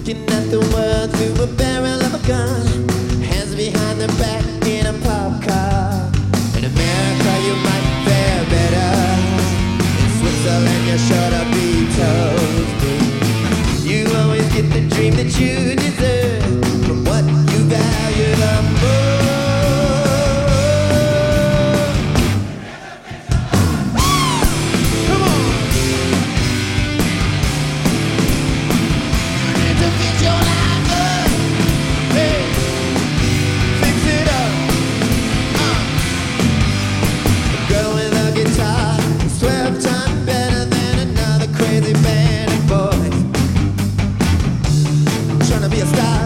looking at the world through a barrel of a gun, hands behind their back.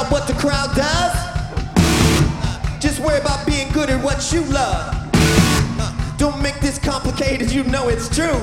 about what the crowd does. Just worry about being good at what you love. Don't make this complicated, you know it's true.